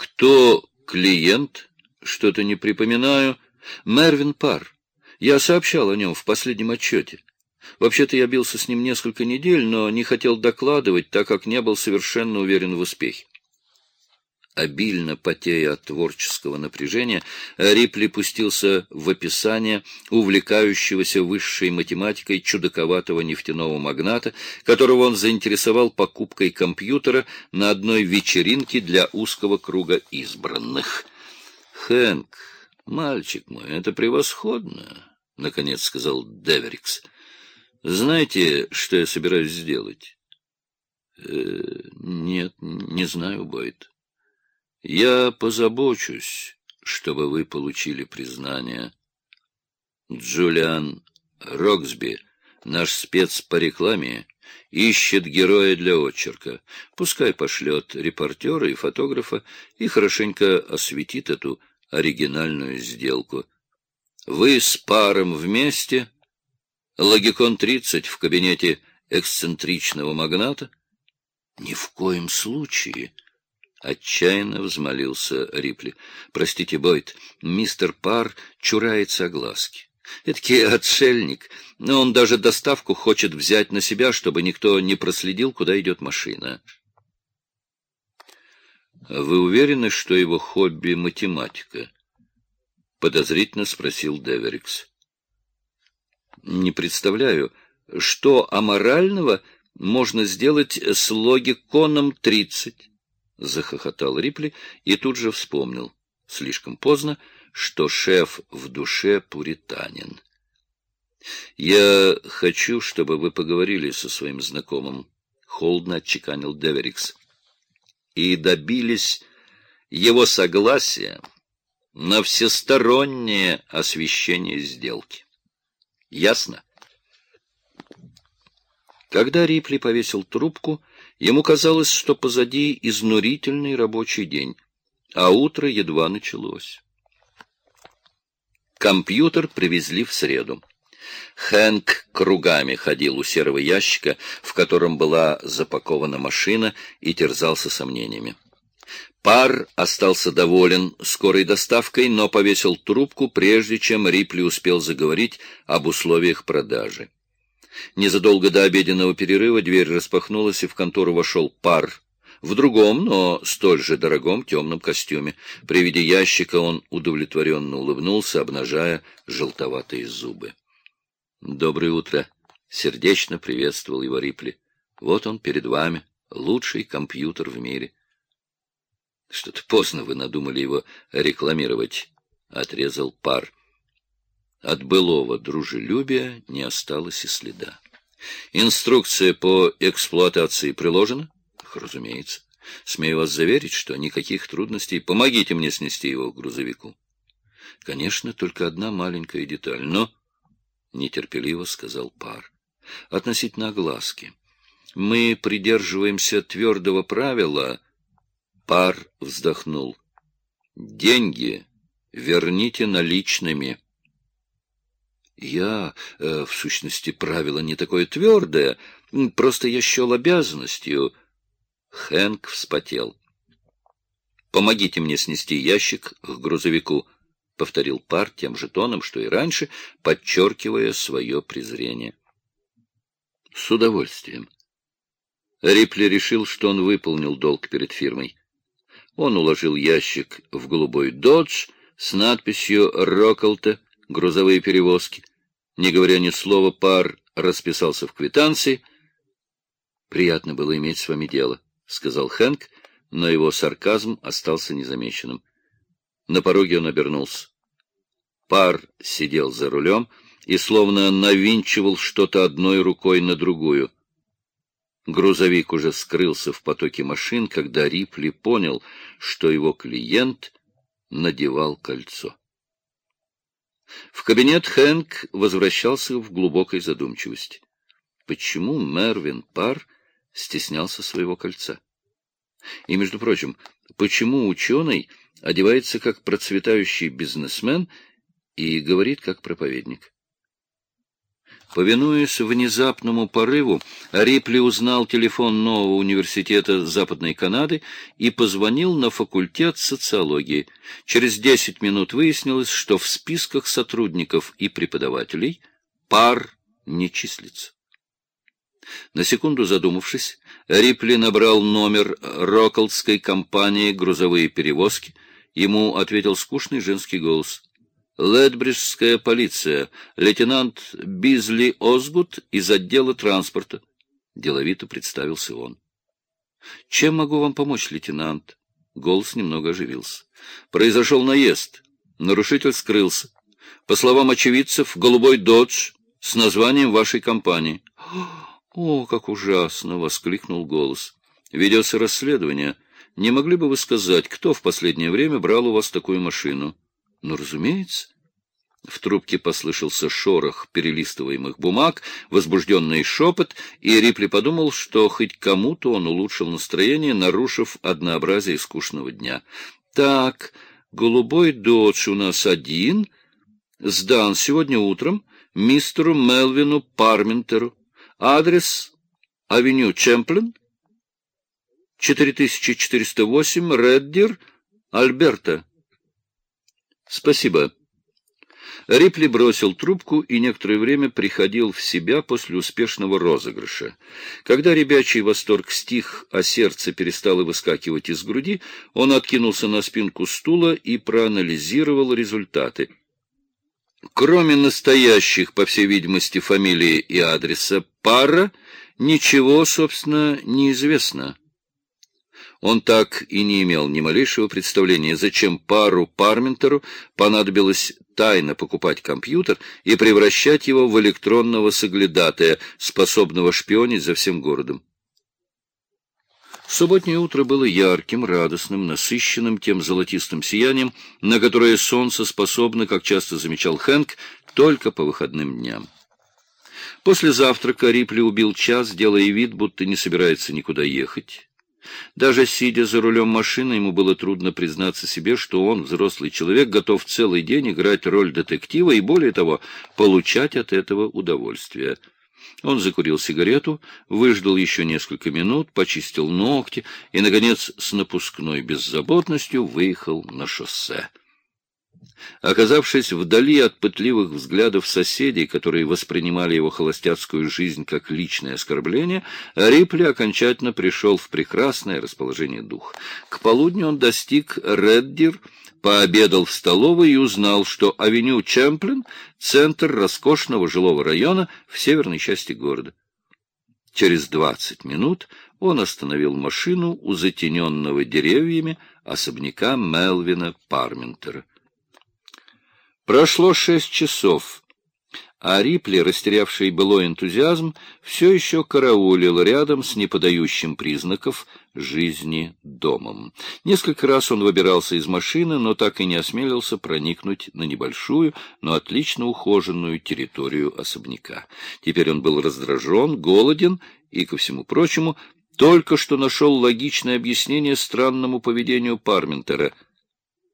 Кто клиент? Что-то не припоминаю. Мервин Пар. Я сообщал о нем в последнем отчете. Вообще-то я бился с ним несколько недель, но не хотел докладывать, так как не был совершенно уверен в успехе. Обильно потея от творческого напряжения, Рипли пустился в описание увлекающегося высшей математикой чудаковатого нефтяного магната, которого он заинтересовал покупкой компьютера на одной вечеринке для узкого круга избранных. «Хэнк, мальчик мой, это превосходно!» — наконец сказал Деверикс. «Знаете, что я собираюсь сделать?» «Э, «Нет, не знаю, Бойд». Я позабочусь, чтобы вы получили признание. Джулиан Роксби, наш спец по рекламе, ищет героя для очерка. Пускай пошлет репортера и фотографа и хорошенько осветит эту оригинальную сделку. Вы с паром вместе, Логикон 30 в кабинете эксцентричного магната? Ни в коем случае. Отчаянно взмолился Рипли. — Простите, Бойд, мистер Пар чурается огласки. Эдакий отшельник, но он даже доставку хочет взять на себя, чтобы никто не проследил, куда идет машина. — Вы уверены, что его хобби — математика? — подозрительно спросил Деверикс. — Не представляю, что аморального можно сделать с логиконом тридцать захохотал Рипли и тут же вспомнил, слишком поздно, что шеф в душе пуританин. «Я хочу, чтобы вы поговорили со своим знакомым», — холодно отчеканил Деверикс, «и добились его согласия на всестороннее освещение сделки. Ясно?» Когда Рипли повесил трубку, ему казалось, что позади изнурительный рабочий день, а утро едва началось. Компьютер привезли в среду. Хэнк кругами ходил у серого ящика, в котором была запакована машина, и терзался сомнениями. Пар остался доволен скорой доставкой, но повесил трубку, прежде чем Рипли успел заговорить об условиях продажи. Незадолго до обеденного перерыва дверь распахнулась, и в контору вошел пар. В другом, но столь же дорогом темном костюме. При виде ящика он удовлетворенно улыбнулся, обнажая желтоватые зубы. «Доброе утро!» — сердечно приветствовал его Рипли. «Вот он перед вами, лучший компьютер в мире». «Что-то поздно вы надумали его рекламировать», — отрезал пар. От былого дружелюбия не осталось и следа. Инструкция по эксплуатации приложена? Разумеется. Смею вас заверить, что никаких трудностей. Помогите мне снести его к грузовику. Конечно, только одна маленькая деталь, но... Нетерпеливо сказал пар. Относительно огласки. Мы придерживаемся твердого правила... Пар вздохнул. Деньги верните наличными. Я, э, в сущности, правило не такое твердое, просто я счел обязанностью. Хэнк вспотел. «Помогите мне снести ящик к грузовику», — повторил пар тем же тоном, что и раньше, подчеркивая свое презрение. «С удовольствием». Рипли решил, что он выполнил долг перед фирмой. Он уложил ящик в голубой «Додж» с надписью «Роколта», грузовые перевозки. Не говоря ни слова, пар расписался в квитанции. «Приятно было иметь с вами дело», — сказал Хэнк, но его сарказм остался незамеченным. На пороге он обернулся. Пар сидел за рулем и словно навинчивал что-то одной рукой на другую. Грузовик уже скрылся в потоке машин, когда Рипли понял, что его клиент надевал кольцо. В кабинет Хэнк возвращался в глубокой задумчивости. Почему Мервин Пар стеснялся своего кольца? И, между прочим, почему ученый одевается как процветающий бизнесмен и говорит как проповедник? Повинуясь внезапному порыву, Рипли узнал телефон нового университета Западной Канады и позвонил на факультет социологии. Через десять минут выяснилось, что в списках сотрудников и преподавателей пар не числится. На секунду задумавшись, Рипли набрал номер Роколдской компании «Грузовые перевозки». Ему ответил скучный женский голос — Ледбриджская полиция, лейтенант Бизли Озгут из отдела транспорта. Деловито представился он. — Чем могу вам помочь, лейтенант? Голос немного оживился. — Произошел наезд. Нарушитель скрылся. По словам очевидцев, голубой додж с названием вашей компании. — О, как ужасно! — воскликнул голос. — Ведется расследование. Не могли бы вы сказать, кто в последнее время брал у вас такую машину? — ну, разумеется. В трубке послышался шорох перелистываемых бумаг, возбужденный шепот, и Рипли подумал, что хоть кому-то он улучшил настроение, нарушив однообразие скучного дня. «Так, голубой додж у нас один, сдан сегодня утром мистеру Мелвину Парментеру. Адрес — авеню Чемплин, 4408, Реддер, Альберта». «Спасибо». Рипли бросил трубку и некоторое время приходил в себя после успешного розыгрыша. Когда ребячий восторг стих, а сердце перестало выскакивать из груди, он откинулся на спинку стула и проанализировал результаты. Кроме настоящих, по всей видимости, фамилии и адреса пара, ничего, собственно, не известно. Он так и не имел ни малейшего представления, зачем пару Парментеру понадобилось тайно покупать компьютер и превращать его в электронного соглядатая, способного шпионить за всем городом. Субботнее утро было ярким, радостным, насыщенным тем золотистым сиянием, на которое солнце способно, как часто замечал Хэнк, только по выходным дням. После завтрака Рипли убил час, делая вид, будто не собирается никуда ехать. Даже сидя за рулем машины, ему было трудно признаться себе, что он, взрослый человек, готов целый день играть роль детектива и, более того, получать от этого удовольствие. Он закурил сигарету, выждал еще несколько минут, почистил ногти и, наконец, с напускной беззаботностью выехал на шоссе. Оказавшись вдали от пытливых взглядов соседей, которые воспринимали его холостяцкую жизнь как личное оскорбление, Рипли окончательно пришел в прекрасное расположение духа. К полудню он достиг Реддир, пообедал в столовой и узнал, что авеню Чемплин — центр роскошного жилого района в северной части города. Через двадцать минут он остановил машину у затененного деревьями особняка Мелвина Парментера. Прошло шесть часов, а Рипли, растерявший былой энтузиазм, все еще караулил рядом с неподающим признаков жизни домом. Несколько раз он выбирался из машины, но так и не осмелился проникнуть на небольшую, но отлично ухоженную территорию особняка. Теперь он был раздражен, голоден и, ко всему прочему, только что нашел логичное объяснение странному поведению Парментера —